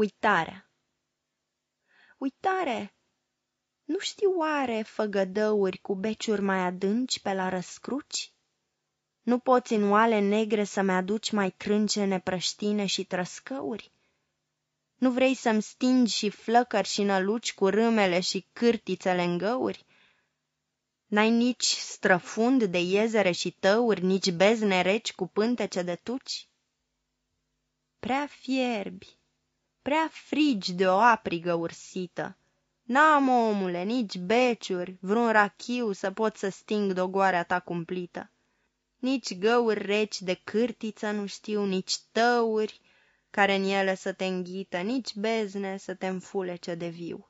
Uitarea Uitare, nu știu oare făgădăuri cu beciuri mai adânci pe la răscruci? Nu poți în oale negre să-mi aduci mai crâncene, prăștine și trăscăuri? Nu vrei să-mi stingi și flăcări și năluci cu râmele și cârtițele în găuri? N-ai nici străfund de iezere și tăuri, nici bezne reci cu pântece de tuci? Prea fierbi, prea frigi de o aprigă ursită. N-am, omule, nici beciuri, vreun rachiu să pot să sting dogoarea ta cumplită. Nici găuri reci de cârtiță nu știu, nici tăuri care în ele să te înghită, nici bezne să te înfulece de viu.